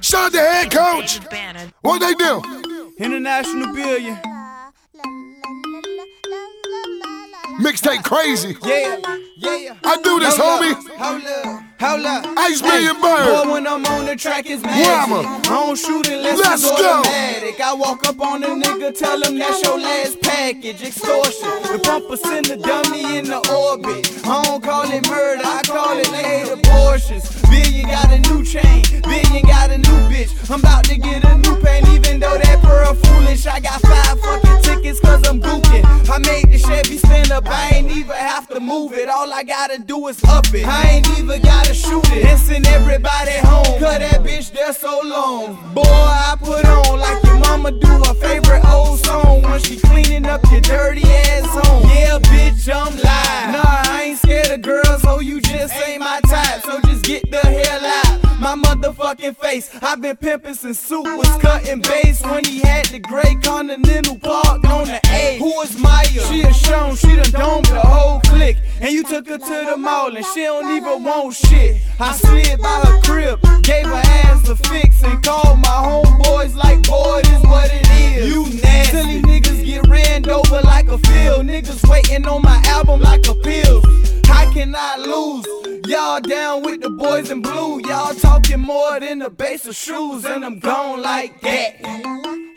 Shout out the head coach. What they do? International billion. Mixtape crazy. Yeah, yeah. I do this, Hold homie. up, Hold up, hold up. Ice Million Boy, Bird. when I'm on the track, it's magic. I don't shoot unless Let's it's go. automatic. I walk up on a nigga, tell him that's your last package. Extortion. The bumper send the dummy in the orbit. I don't call it murder, I call it late abortions. Billion I'm about to get a new pain, even though that pearl foolish. I got five fucking tickets cause I'm gooking. I made the Chevy stand up, I ain't even have to move it. All I gotta do is up it. I ain't even gotta shoot it. And send everybody home. Cause that bitch there so long. Boy, I put on like your mama do her favorite old song when she cleaning up your dirty ass home. Yeah, bitch, I'm live. Nah, I ain't scared of girls, so you just ain't my type. So just get the hell out. My motherfucking face. I've been pimping since Soup was cutting bass when he had the gray Continental parked on the A. Who is Maya? She a shown, she done domed the whole clique. And you took her to the mall and she don't even want shit. I slid by her crib, gave her ass a fix, and called my homeboys like, boy, this what it is. You nasty. Silly niggas get ran over like a field. Niggas waiting on my album like a pill. How can I lose? Y'all down with the boys in blue. Y'all talking more than the base of shoes, and I'm gone like that.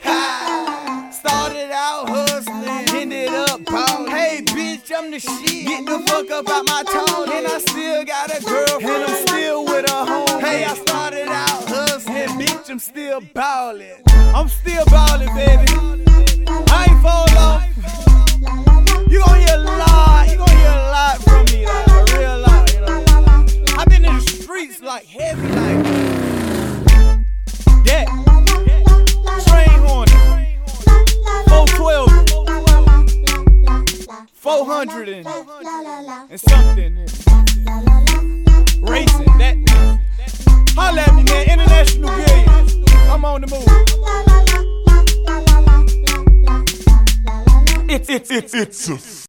Ha! Started out hustling, ended up ballin'. Hey, bitch, I'm the shit. Get the fuck up out my tone, and I still got a girlfriend. And I'm still with a home. Hey, I started out hustling, bitch, I'm still ballin'. I'm still ballin', baby. I ain't fall 400 and, and something. Racing, that. Holla at me, man. International billion. I'm on the move. It's it's it's it's